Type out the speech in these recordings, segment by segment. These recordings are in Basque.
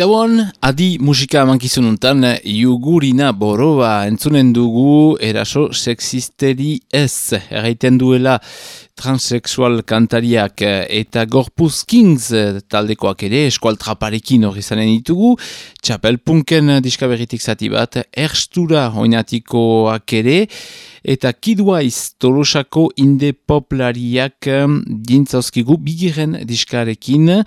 Gauan, adi musika amankizun untan, jugurina boroa entzunen dugu eraso sexisteri ez. Erraiten duela transexual kantariak eta Gorpuz Kings taldekoak ere, eskual traparekin hori zanen ditugu, txapel punken diskaberitik zati bat, erstura oinatikoak ere, eta Kidwaiz Tolosako inde poplariak dintzauzkigu bigiren diskarekin.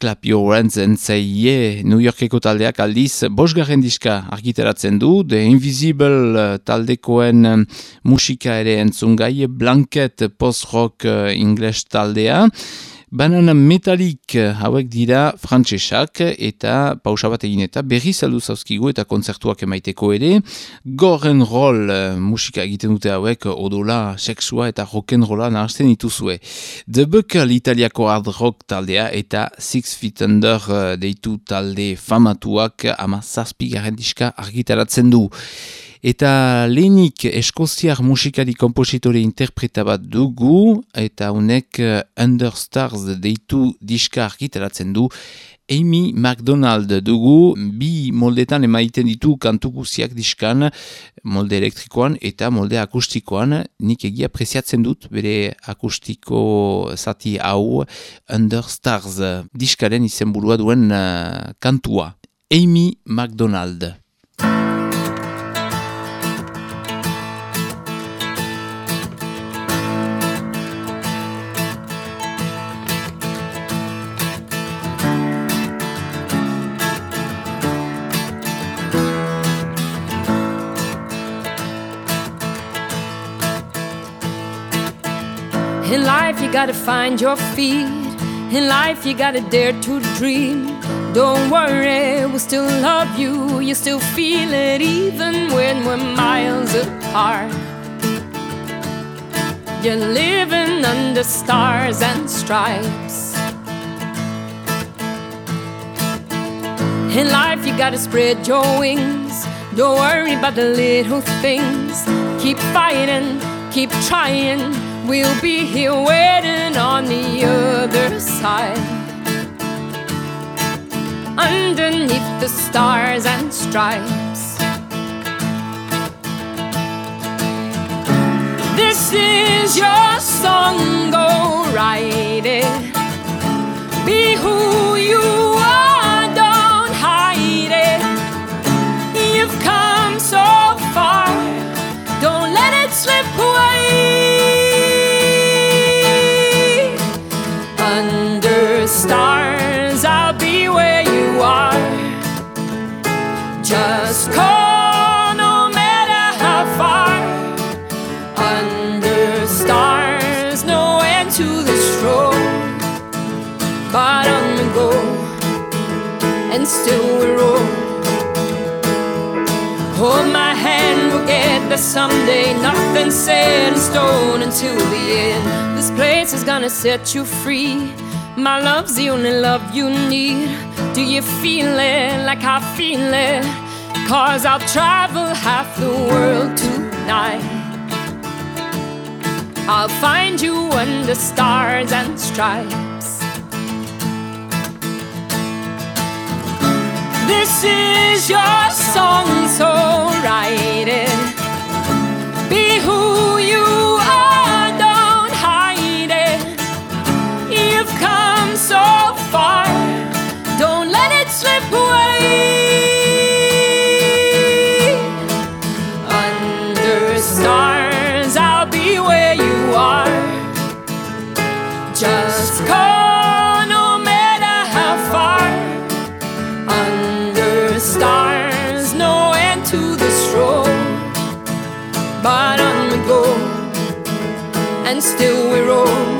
Klapio Rantzen zeie New Yorkeko taldeak aldiz bosgarren diska argiteratzen du. The Invisible taldekoen musika ere entzungai Blanket post-rock ingles taldea Banan metalik hauek dira frantsesak eta pausa bat egin eta berri saldu zauzkigu eta kontzertuak emaiteko ere. Goren roll eh, musika egiten dute hauek odola, sexua eta rock'n'rolla nahazten dituzue. The Buckle italiako hard rock taldea eta Six Feet Under eh, deitu talde famatuak ama zazpi garen diska argitaratzen du. Eta lehenik eskoziar musikari kompositore interpreta bat dugu, eta honek uh, Understars deitu diska argitaratzen du, Amy McDonald dugu, bi moldetan emaiten ditu kantukuziak diskan, molde elektrikoan eta molde akustikoan, nik egia preziatzen dut, bere akustiko zati hau, Understars diskaren izenburua duen uh, kantua. Amy McDonald. You gotta find your feet. In life, you gotta dare to dream. Don't worry, we'll still love you. You still feel it even when we're miles apart. You're living under stars and stripes. In life, you gotta spread your wings. Don't worry about the little things. Keep fighting, keep trying We'll be here waiting on the other side. Underneath the stars and stripes. This is your song, go write it. Be who you Just call no matter how far. Under stars, no end to this road. But on the go, and still we roll. Hold my hand, we'll get there someday. Nothing set in stone until the end. This place is gonna set you free. My love's the only love you need. Do you feel it like I feel it? Cause I'll travel half the world tonight. I'll find you under stars and stripes. This is your song, so write it. And still we roam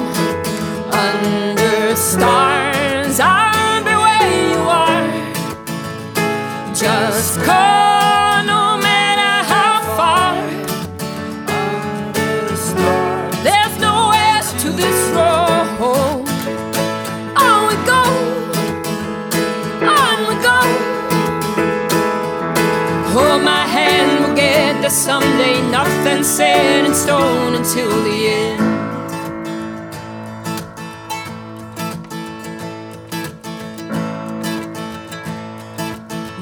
Under stars, I'll be where you are. Just call no matter how far. There's no edge to this road. On we go, on we go. Hold my hand, we'll get there someday. Nothing set in stone until the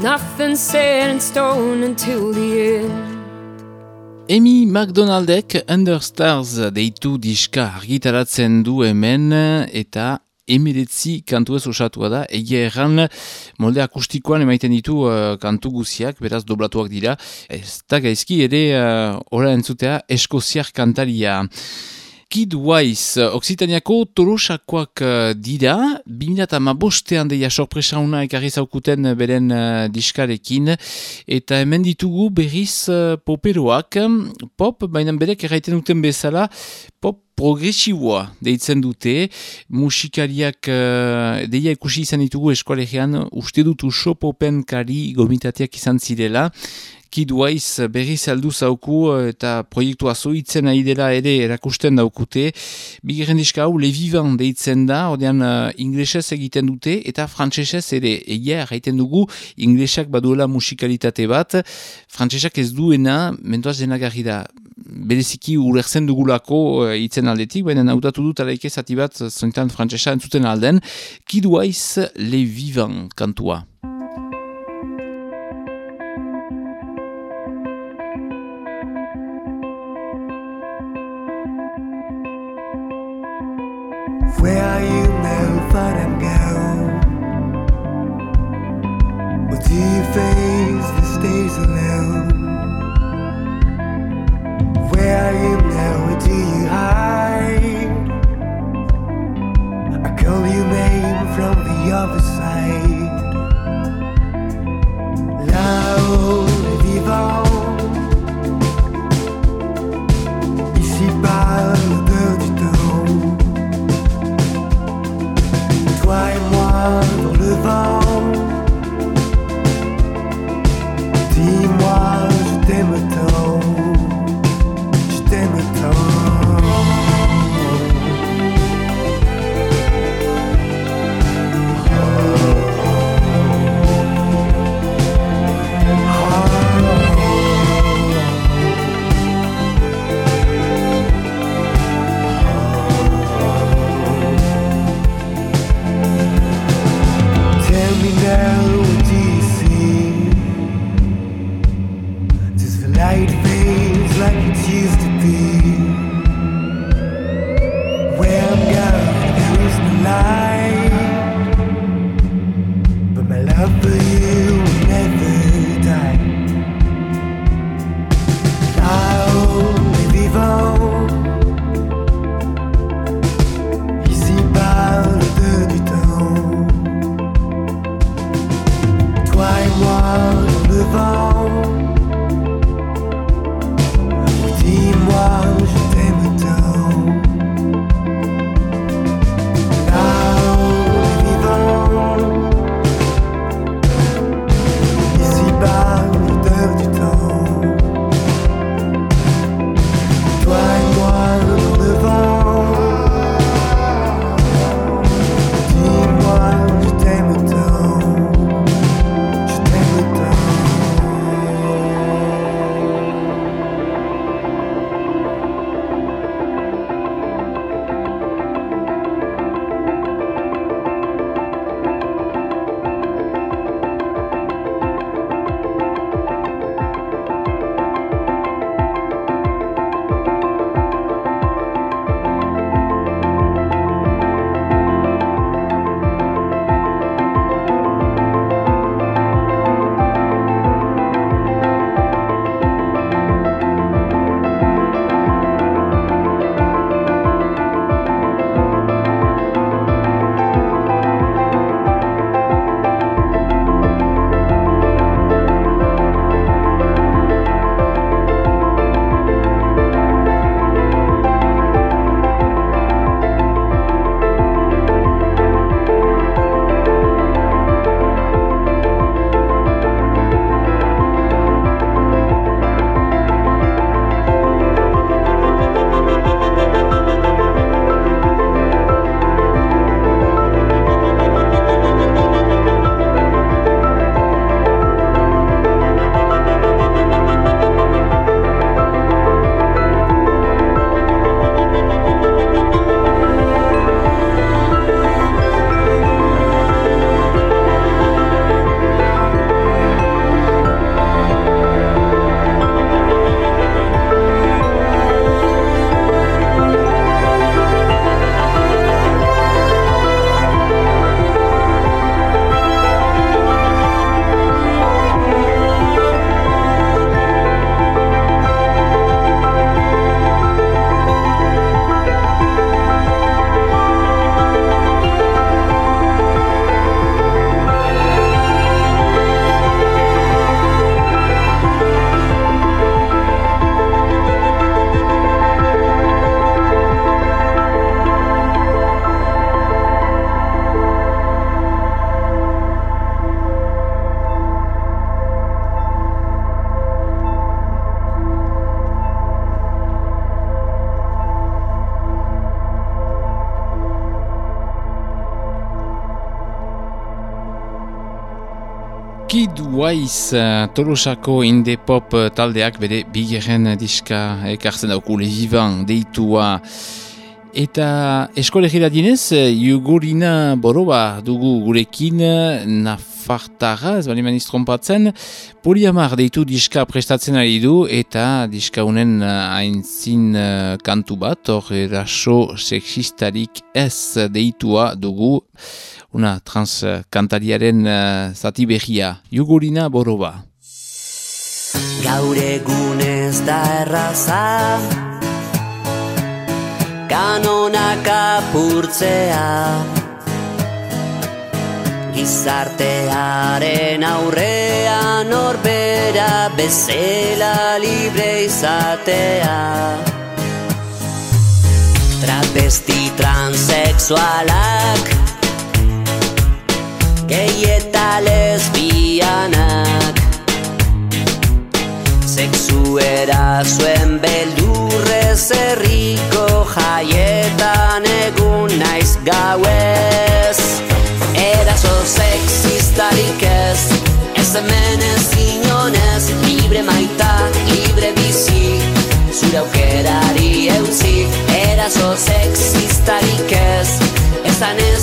Nothing set in stone until the end. Emi McDonaldek Understars deitu diska argitaratzen du hemen eta emiretzi kantu ez osatua da, egia erran molde akustikoan emaiten ditu uh, kantu guziak, beraz doblatuak dira, ez da gaizki ere uh, ora entzutea eskoziar kantaria. Kid Wise, Oksitaniako tolosakoak uh, dira, 2008an deia sorpresa una ekarri zaukuten beren uh, diskarekin, eta hemen ditugu berriz uh, poperoak, pop, baina berek erraiten duten bezala, pop progresiboa deitzen dute, musikariak uh, deia ikusi izan ditugu eskualegean, uste dutu sopopen kari gomitateak izan zirela, Kid Wise berri saldu zauku eh, eta proiektua zoitzen ari dela ere erakusten daukute. Bigarren diska hau Le Vivant deitzen da, ordean uh, inglesez egiten dute eta frantsesez ere egia erraiten dugu inglesak baduela musikalitate bat. Frantsesak ez duena, mentoaz denagarri da, bereziki urerzen dugulako uh, itzen aldetik, baina nautatu dut alaike zati bat zontan frantsesa entzuten alden. Kid Wise Le Vivant kantua. Where are you now, fun and go? Or do you face the stays alone? Where are you know where do you hide? I call you name from the other side. Là-haut, Skid Wise Tolosako indie pop taldeak bere bigeren diska ekartzen dauku lehiban deitua. Eta eskolegira dinez Jugurina Boroba dugu gurekin Nafartara, ez bali maniz trompatzen. Poliamar deitu diska prestatzen ari du eta diska unen haintzin kantu bat hor eraso sexistarik ez deitua dugu una trans kantariaren uh, zati behia, Jugurina Boroba. Gaur egunez da erraza. Kanonak apurtzea. Gizartearen aurrean orbera bezela libre izatea. Travesti transexualak gay eta lesbianak. Sexu zuen beldurrez erriko jaietan egun naiz gauez. Eraso sexistarik ez, ez hemen ez inonez Libre maita, libre bizi, zure aukerari eutzi Eraso sexistarik ez, ezan ezazu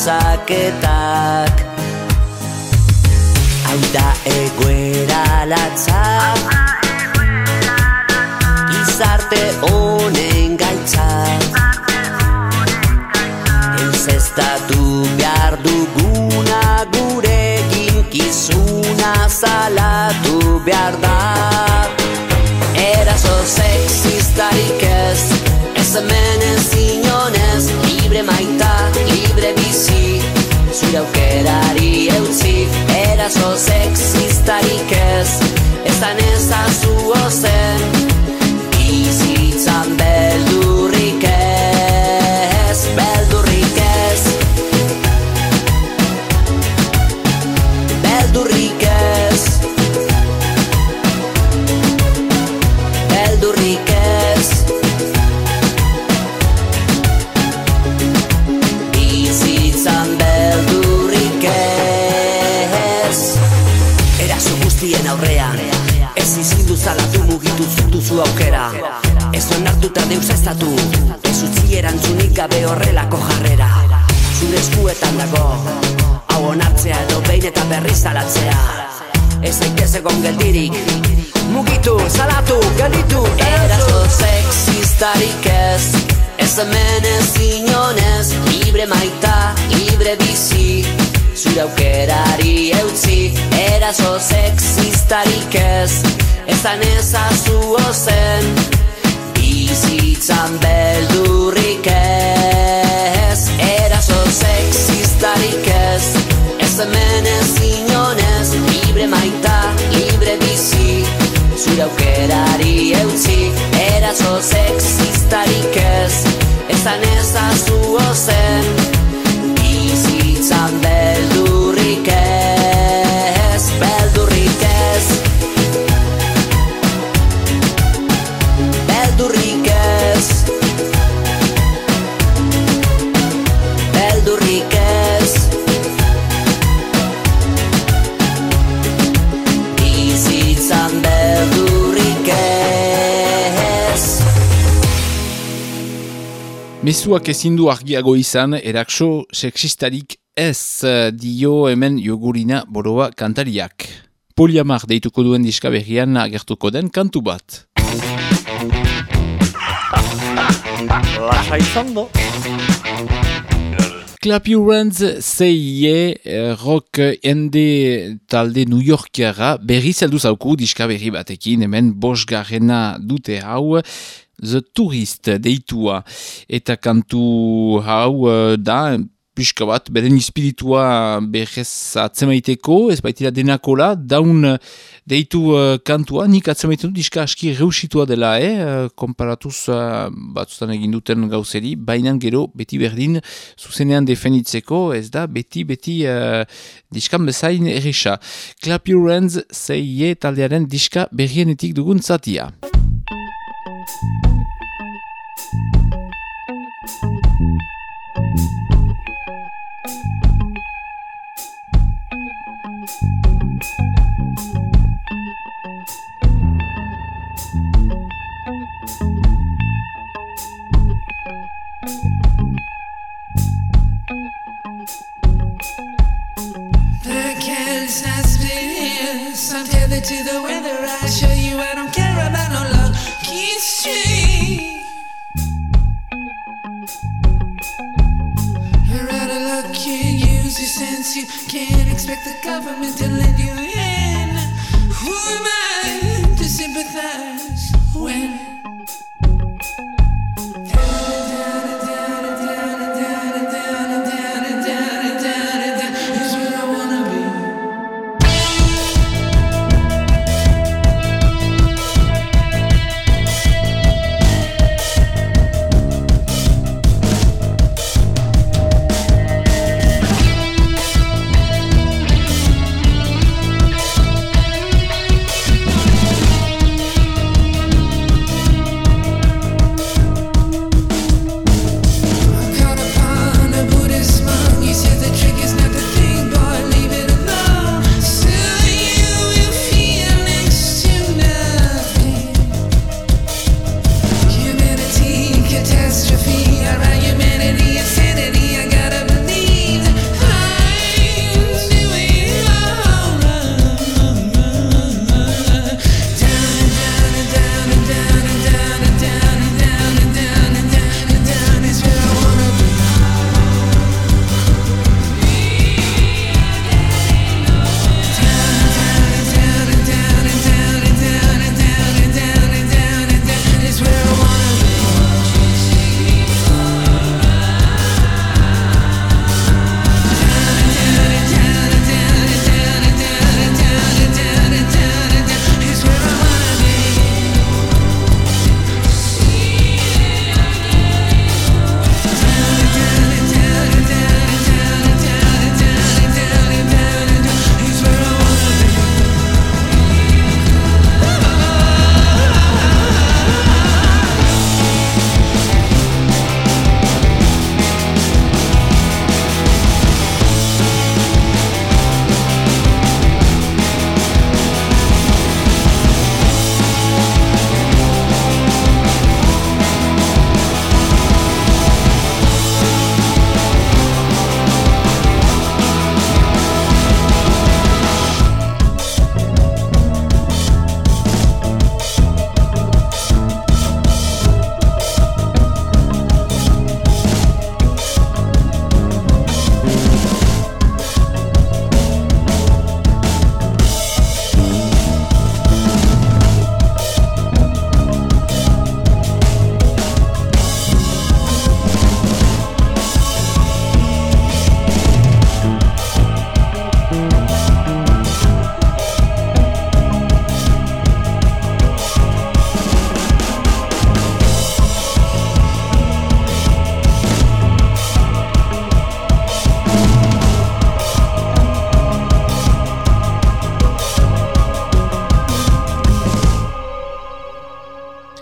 bortzaketak Hau da egoera latza Gizarte honen gaitza Ez ez behar duguna gurekin kizuna salatu behar da. Eraso sexistarik ez Ez hemen Eraso sexistarik ez Ezan ezazu ozen zutuzu aukera. Ez zuen hartuta deus ez datu Ez utzi erantzunik gabe horrelako jarrera. Zure eskuetan dago Hau onartzea edo behin eta berri zalatzea Ez daitez egon geldirik Mugitu, salatu, gelditu Eraso. Sexistarik ez Ez hemen ez inonez Libre maita, libre bizi Zure aukerari eutzi. Eraso sexistarik ez Ezan ezazu ozen. Bizitzan beldurrik ez Eraso sexistarik ez. Ez hemen ez inonez Libre maita, libre bizi. Zure aukerari eutzi Eraso sexistarik ez. Ezan ezazu ozen Mezuak ezin du argiago izan, erakso sexistarik ez dio hemen jogurina boroa kantariak. Poliamar deituko duen diska berrian agertuko den kantu bat. Lasa izan do. Clap Your Hands zeie eh, rock ende talde New Yorkera berri zeldu zauku diska berri batekin hemen bosgarrena dute hau The Tourist deitua eta kantu hau eh, da pixka bat, beren espiritua berrez atzemaiteko, ez baitira denakola, daun eh, deitu uh, kantua, nik atzemaiten dut, diska aski reusitua dela, eh? komparatuz uh, batzutan egin duten gauzeri, baina gero beti berdin zuzenean defenitzeko, ez da, beti, beti uh, diskan bezain erresa. Clap Your Hands, taldearen diska berrienetik dugun zatia. To the weather. I show you I don't care about no love. Keep straight. You're out of luck, can't use your sense. You can't expect the government to let you in. Who am I to sympathize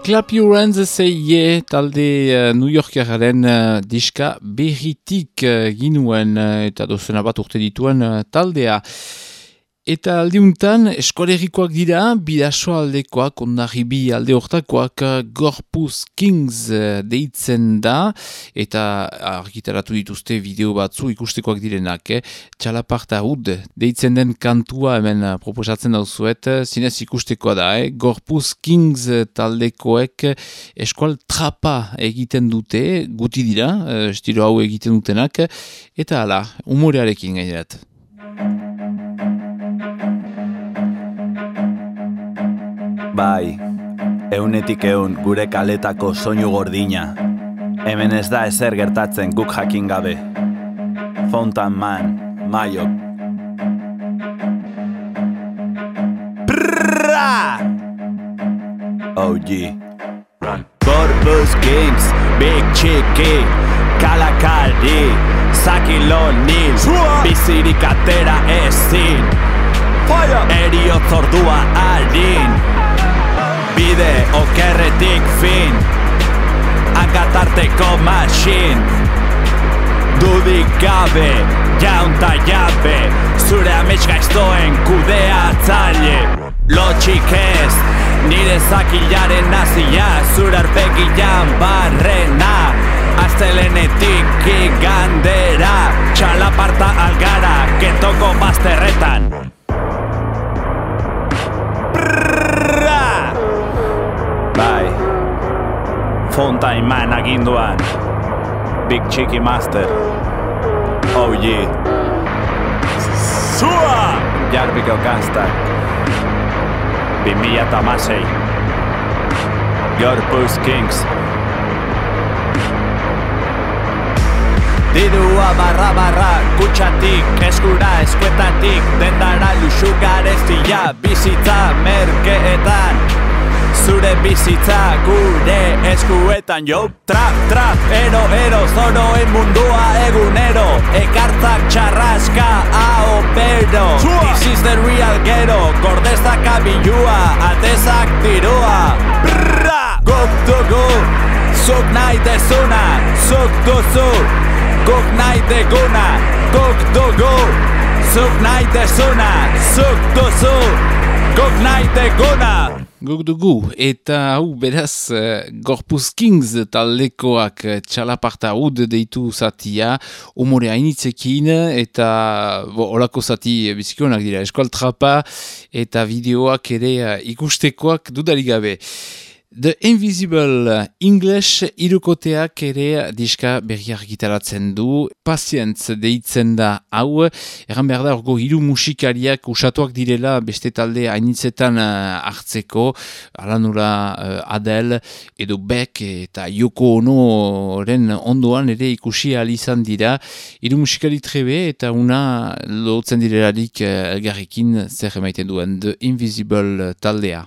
Clap Your Hands zeie talde uh, New Yorkeraren uh, diska berritik uh, ginuen uh, eta dozena bat urte dituen uh, taldea. Eta aldiuntan, eskolerikoak dira, bidaso aldekoak, ondarribi alde hortakoak, Gorpuz Kings eh, deitzen da, eta argitaratu dituzte bideo batzu ikustekoak direnak, eh? txalaparta hud, deitzen den kantua hemen proposatzen dauzuet, zinez ikustekoa da, eh? Gorpuz Kings taldekoek eskual trapa egiten dute, guti dira, eh, estilo hau egiten dutenak, eta hala, umorearekin gainerat. Bai, eunetik eun gure kaletako soinu gordina. Hemen ez da ezer gertatzen guk jakin gabe. Fountain Man, Maiok. Prrrra! OG. Run. Corpus Kings, Big Chicky, Kalakari, Saki Lonil, Bizirik atera ezin. Erio zordua aldin bide okerretik fin. Agatarteko masin Dudik gabe, jaunta jabe Zure amets gaiztoen kudea atzale Lotxik ez, nire zakilaren nazia Zure arpegian barrena. Aztelenetik igandera Txalaparta algara, ketoko bazterretan Fontaine Man aginduan. Big Cheeky Master. Oh yeah. Zua! Jarbiko kastak Bimila tamasei. Your Puss Kings. Dirua barra barra kutsatik eskura eskuetatik dendara lusugarezia bizitza merkeetan zure bizitza gure eskuetan jo Trap, trap, ero, ero, zoroen mundua egunero. Ekartzak txarraska, hau pero. This is the real gero, gordezak abilua, atezak tirua Brrra, gok dugu, zuk nahi dezuna, zuk duzu Gok nahi deguna, gok dugu, zuk nahi dezuna, zuk duzu Gok nahi deguna Guk dugu, eta hau beraz uh, Gorpuz Kings taldekoak uh, txalaparta hud deitu zatia, umore hainitzekin, eta bo, olako zati bizikonak dira, eskual trapa, eta videoak ere ikustekoak dudarik gabe. The Invisible English irukoteak ere diska berriak gitaratzen du. Pazientz deitzen da hau. Egan behar da orgo hiru musikariak usatuak direla beste talde hainitzetan uh, hartzeko. Alanura uh, Adel edo Beck eta Yoko Onoren ondoan ere ikusi izan dira. Hiru musikari trebe eta una lotzen direlarik uh, elgarrekin zer emaiten duen The Invisible taldea.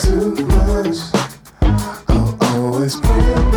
too much. I'll always pray.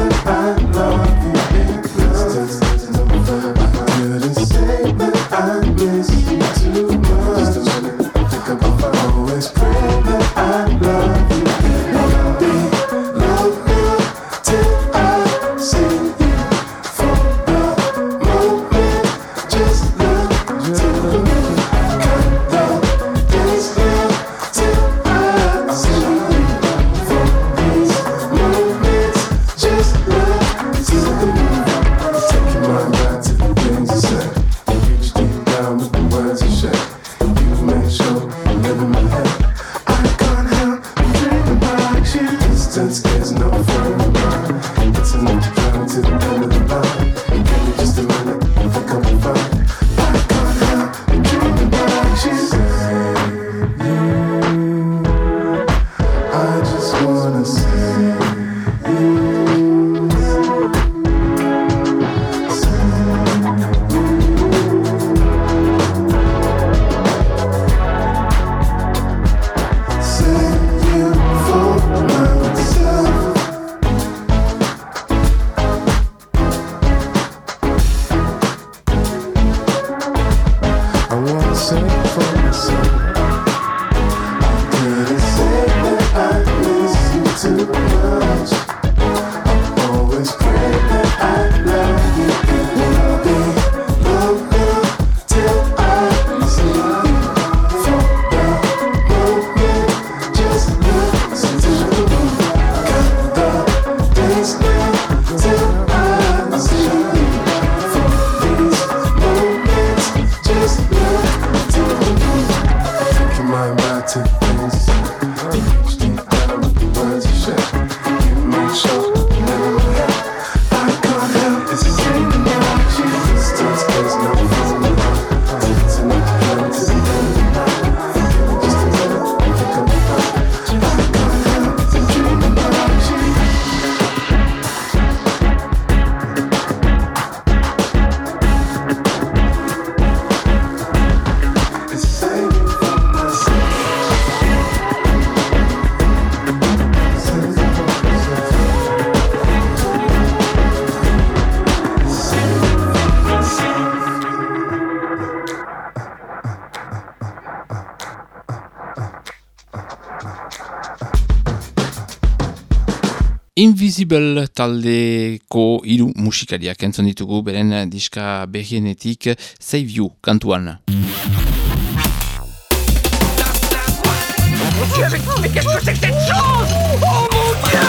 Invisible taldeko hiru musikariak entzun ditugu beren diska behienetik Save You kantuan. Dieu, mais, mais qu'est-ce que c'est que cette chose Oh mon Dieu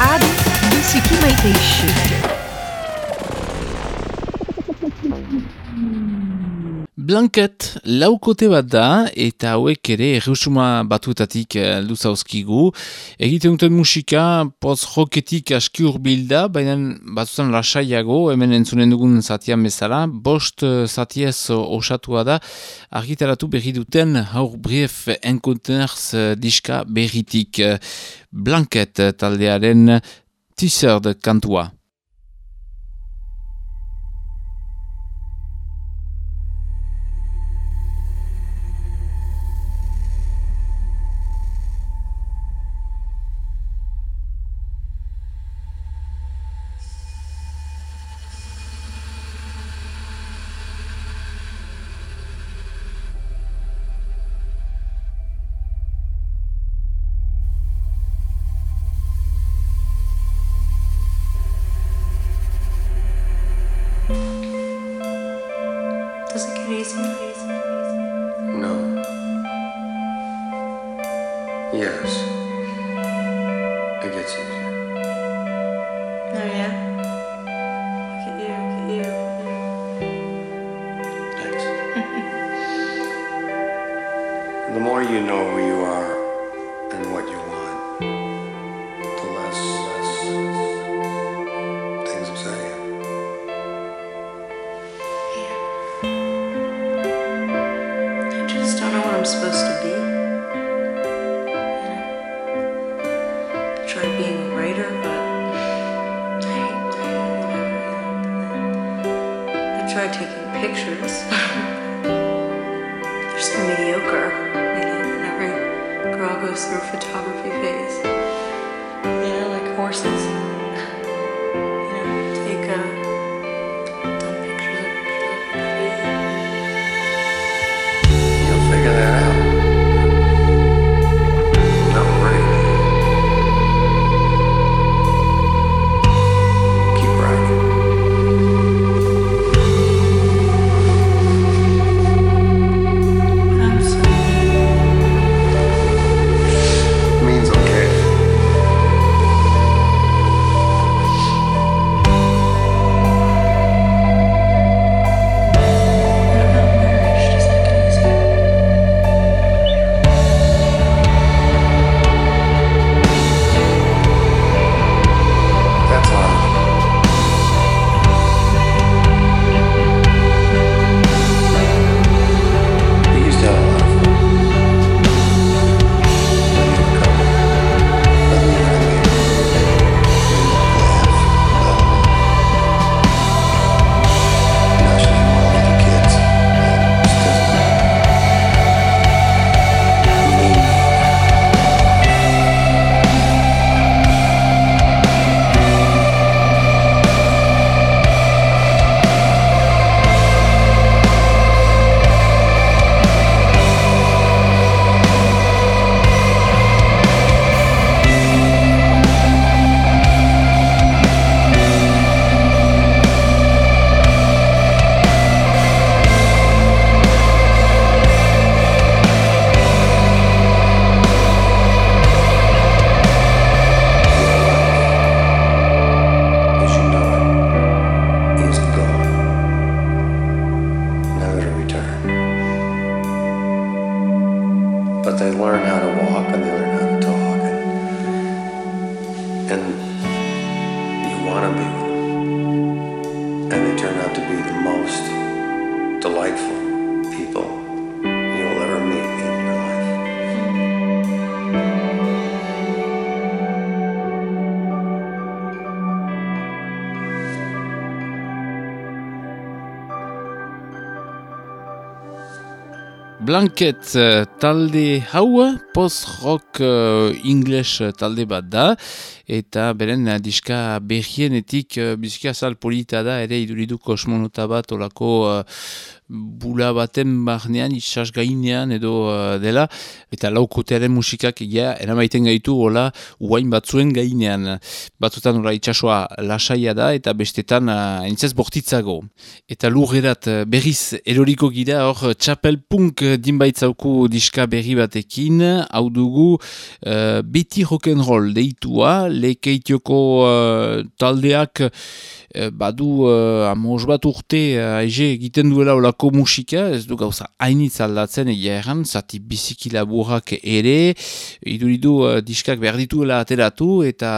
Ad, d'ici qui m'a été Blanket laukote bat da eta hauek ere errusuma batuetatik eh, luzauzkigu. Egiten duten musika post-roketik aski urbilda, baina batzutan lasaiago, hemen entzunen dugun zatian bezala, bost eh, zatiez osatua da, argitaratu berri duten haur brief enkonteners eh, diska berritik Blanket taldearen t-shirt kantua. Blanket uh, talde hau, post-rock uh, English talde bat da, eta beren diska berrienetik uh, bizkia sal da, ere iduridu kosmonota bat olako uh, bula baten barnean, isas gainean edo uh, dela, eta laukotearen musikak egia eramaiten gaitu hola uain batzuen gainean. Batzutan ora itxasua lasaia da eta bestetan uh, entzez bortitzago. Eta lurrerat berriz eroriko gira hor txapel punk dinbaitzauku diska berri batekin, hau dugu uh, beti rock'n'roll deitua, lekeitioko uh, taldeak uh, badu uh, amos bat urte uh, egiten duela olako musika, ez du gauza hainitz aldatzen egia erran, zati biziki laburak ere, iduridu uh, diskak behar dituela ateratu, eta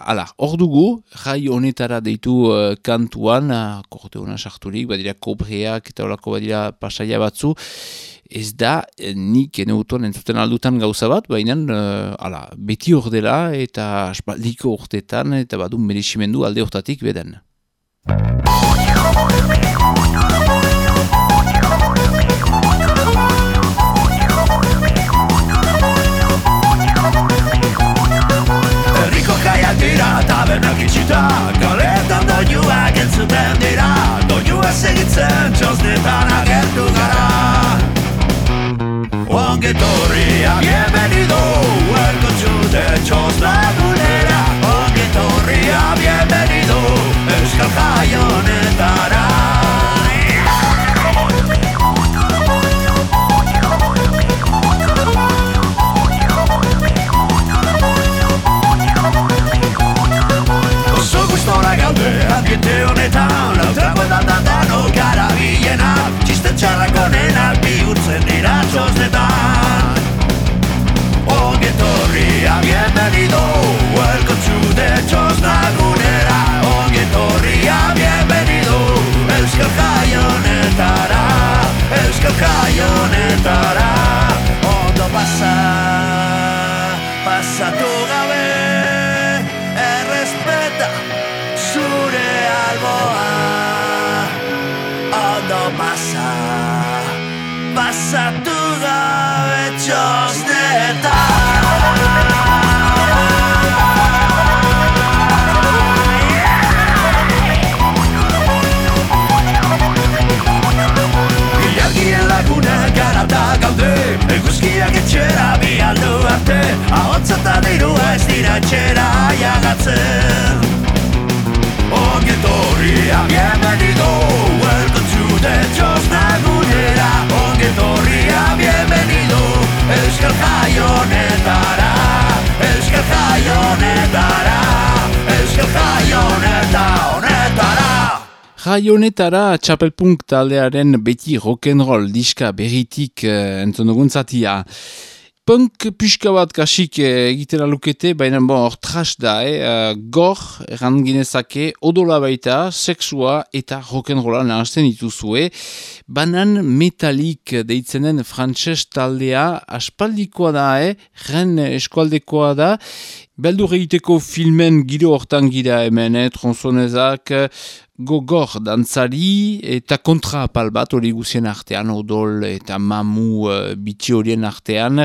ala, hor dugu, jai honetara deitu uh, kantuan, uh, korte hona sarturik, badira kobreak eta olako badira pasaia batzu, ez da eh, nik eneuton entzuten aldutan gauza bat, baina uh, beti hor dela eta aspaldiko urtetan eta badun meresimendu alde hortatik beden. Herriko kaiak dira tabernak itxita Kaletan doiuak entzuten dira Doiua segitzen txosnetan agertu gara Onge torria, bienvenido Welcome to the Chos honetara txapelpunk taldearen beti rock'n'roll diska berritik uh, entzun dugun zatia. Punk pixka bat kasik eh, egitera lukete, baina bon, hor trash da, eh? uh, gor, erran ginezake, odola baita, sexua eta rock'n'rolla nahazten dituzue. Banan metalik deitzenen frantses taldea, aspaldikoa da, eh? ren eskualdekoa da, Beldur egiteko filmen giro hortan gira hemen, eh? tronzonezak, gogor dantzari eta kontra apal bat hori guzien artean, odol eta mamu uh, bitxi horien artean,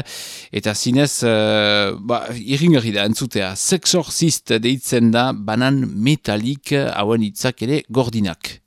eta zinez, uh, ba, irringarri da entzutea, sexorcist deitzen da banan metalik hauen hitzak ere gordinak.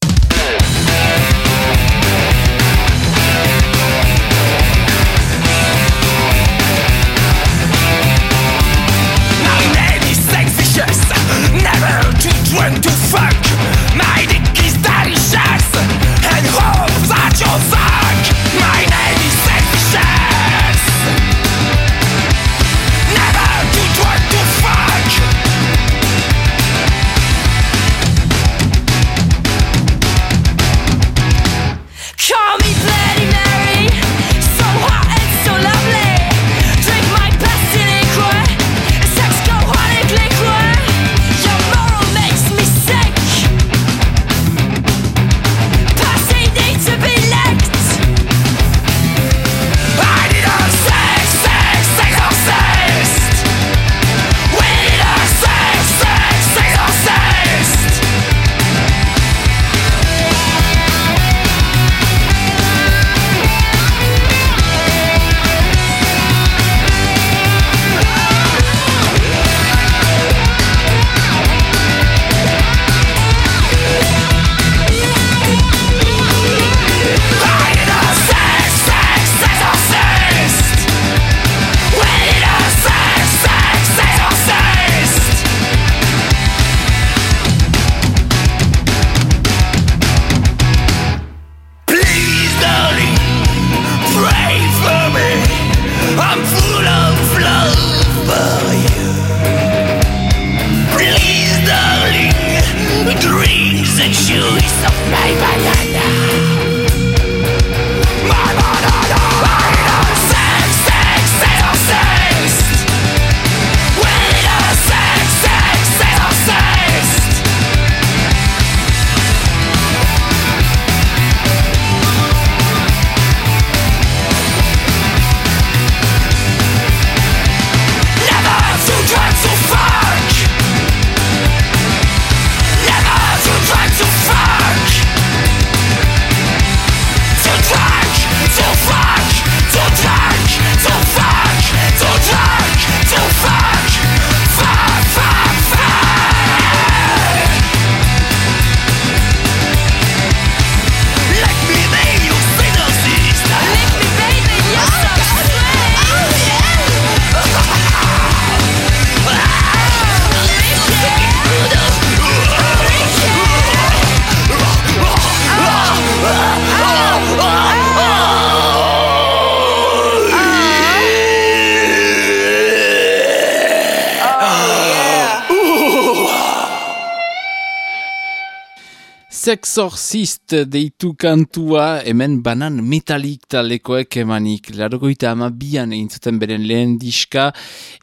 Sexorcist deitu kantua hemen banan metalik talekoek emanik. Larogoita ama bian egin zuten beren lehen diska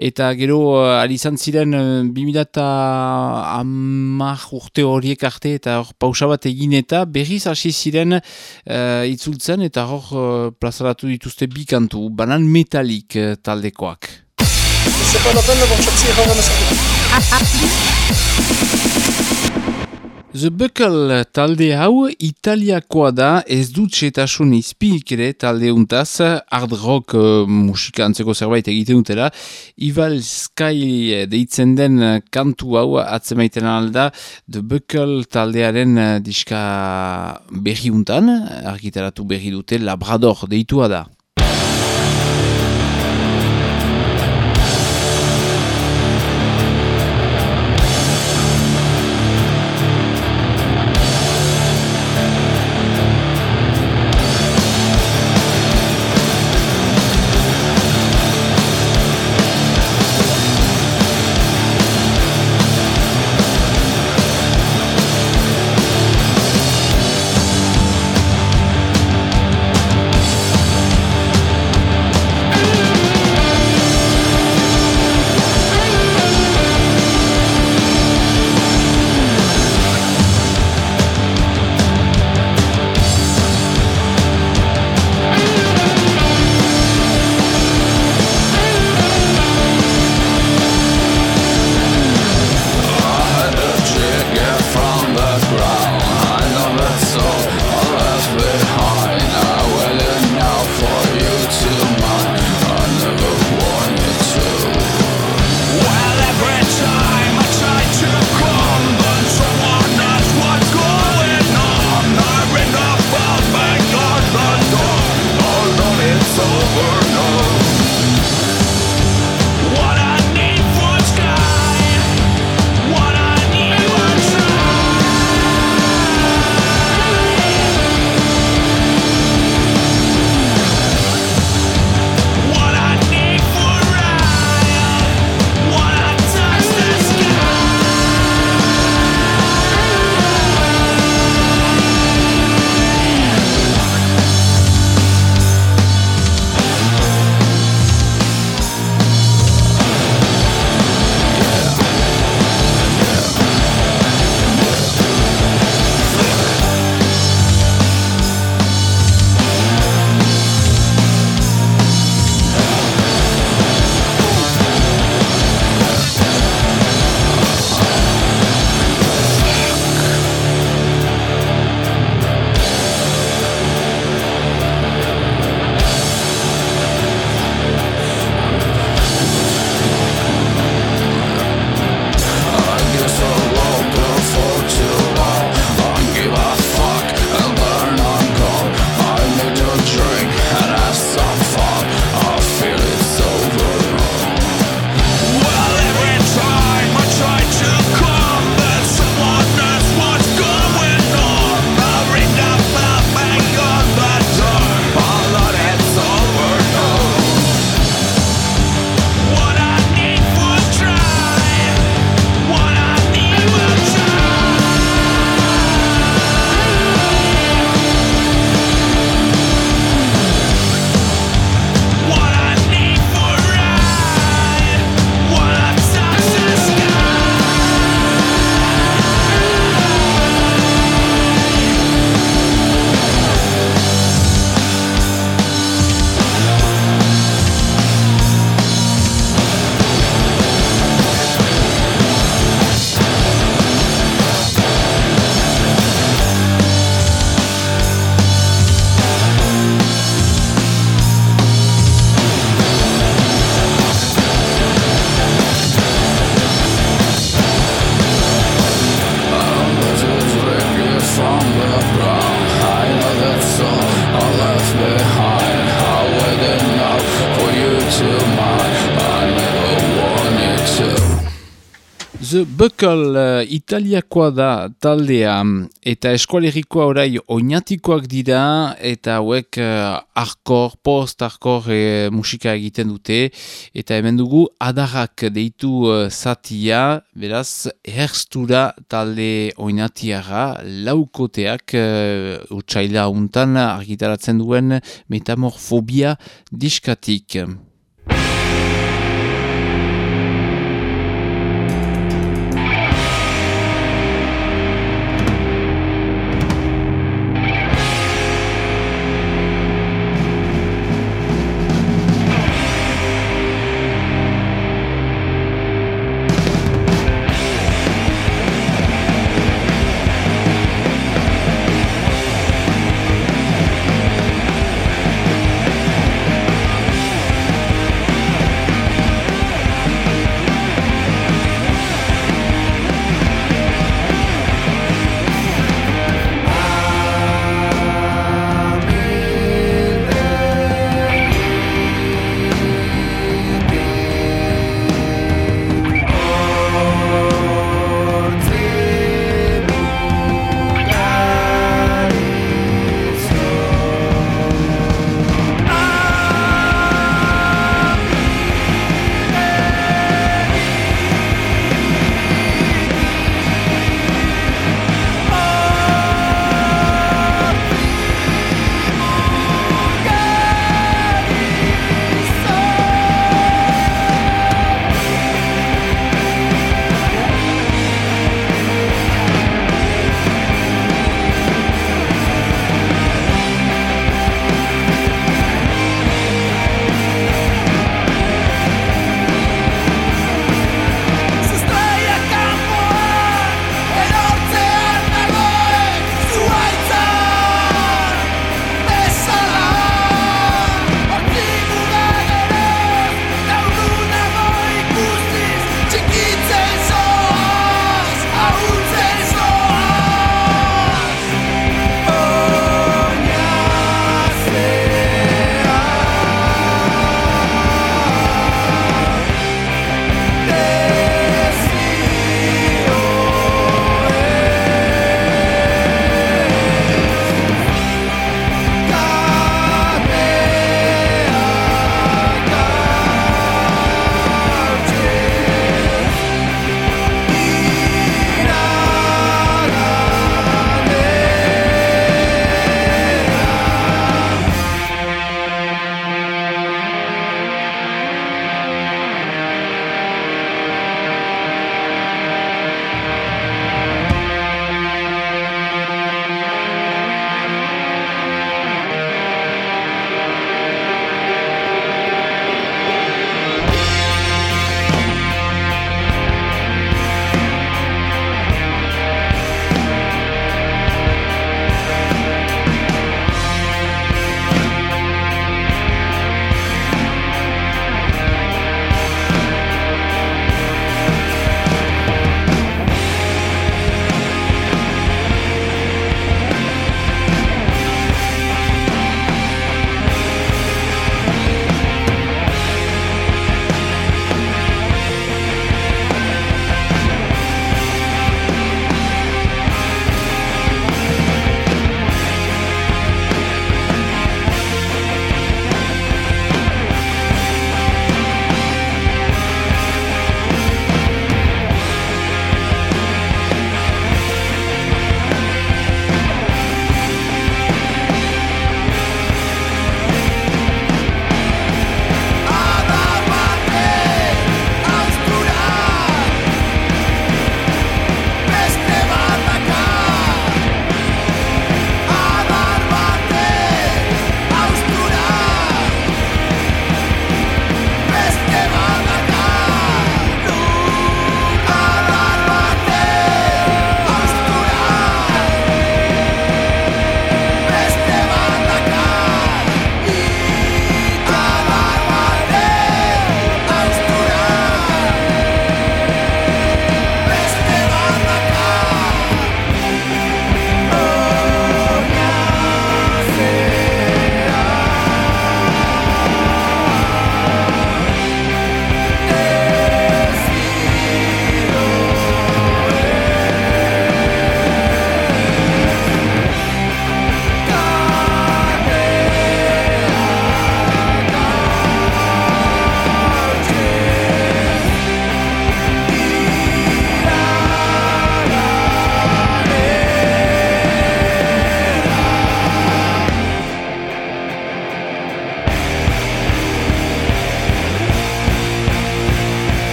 eta gero uh, ari izan ziren uh, 2000 eta hamar urte horiek arte eta hor pausa bat egin eta berriz hasi ziren uh, itzultzen eta hor uh, plazaratu dituzte bi kantu banan metalik uh, taldekoak. C'est pas la peine d'avoir The Buckle talde hau italiakoa da ez dut setasun izpilik ere talde untaz hard rock uh, musika antzeko zerbait egiten dutela. Ival Sky deitzen den uh, kantu hau atzemaiten alda The Buckle taldearen diska berri untan argitaratu berri dute Labrador deitua da Buckle uh, italiakoa da taldea eta eskualerikoa orai oinatikoak dira eta hauek uh, arkor, post-arkor e, musika egiten dute eta hemen dugu adarrak deitu uh, zatia, beraz herstura talde oinatiara laukoteak uh, utxaila untan argitaratzen duen metamorfobia diskatik.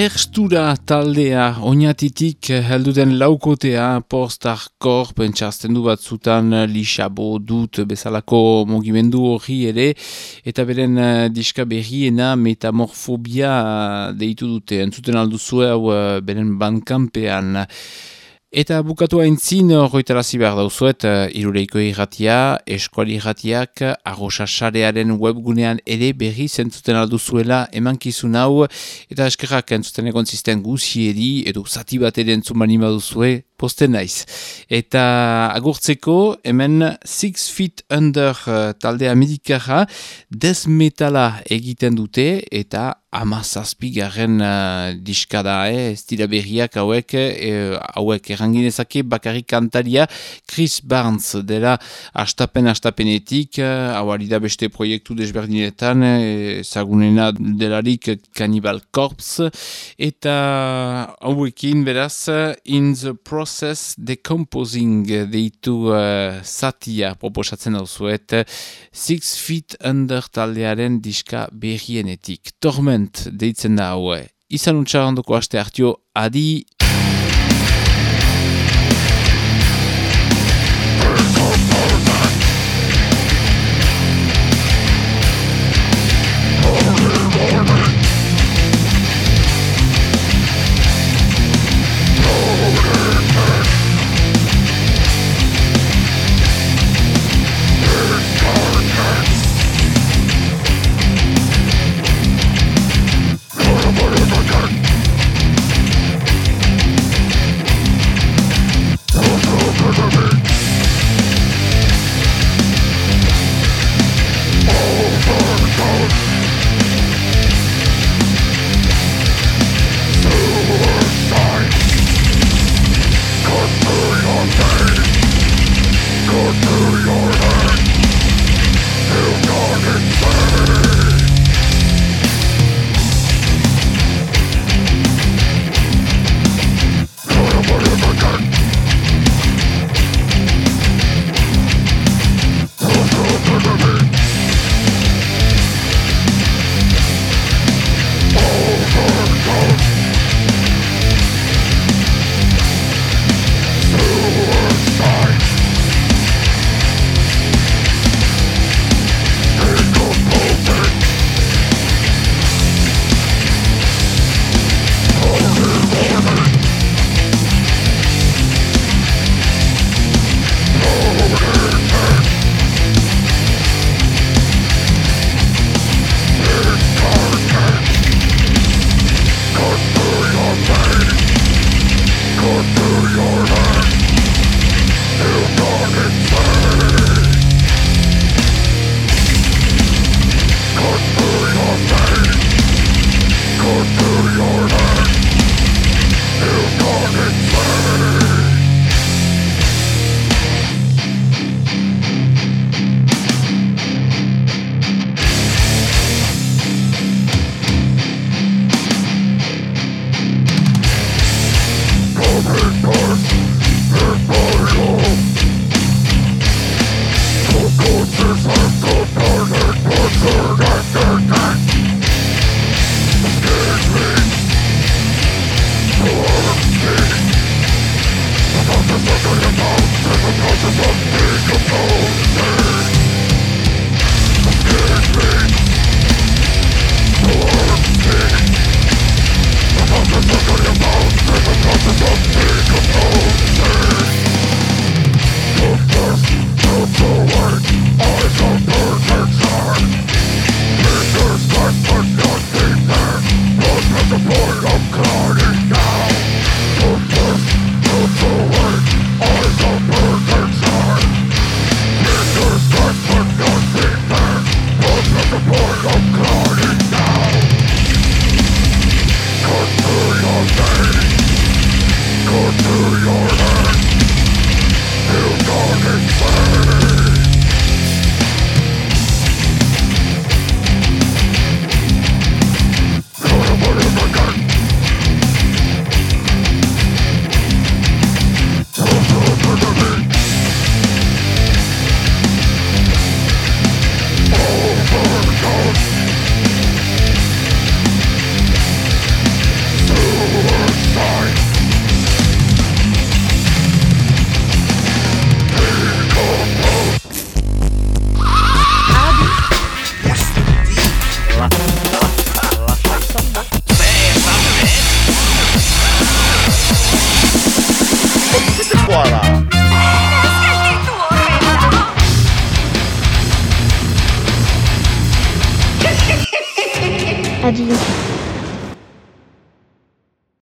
Herstura taldea, oinatitik helduden laukotea, post-hardcore, pentsazten du batzutan lixabo dut bezalako mogimendu hori ere, eta beren uh, diska berriena metamorfobia deitu dute, entzuten alduzue hau uh, beren bankampean. Eta bukatu haintzin, horretarazi behar dauzuet, irureiko irratia, eskuali irratiak, arrosa sarearen webgunean ere berri zentzuten alduzuela emankizun hau, eta eskerrak entzuten egon zisten guzieri, edo zati bat ere entzun bani baduzue, posten naiz. Eta agurtzeko, hemen Six Feet Under uh, talde amerikara desmetala egiten dute, eta amazazpigaren uh, diskada, eh? ez dira berriak hauek, eh, hauek erranginezake bakarrik kantaria Chris Barnes dela astapen-astapenetik, uh, hau da beste proiektu desberdinetan, ezagunena eh, delarik Cannibal Corpse, eta hauekin beraz, in the process decomposing deitu uh, satia proposatzen hau zuet, Six Feet Under taldearen diska berrienetik. Torment deitzen da haue. Izan untsa ondoko aste hartio, adi!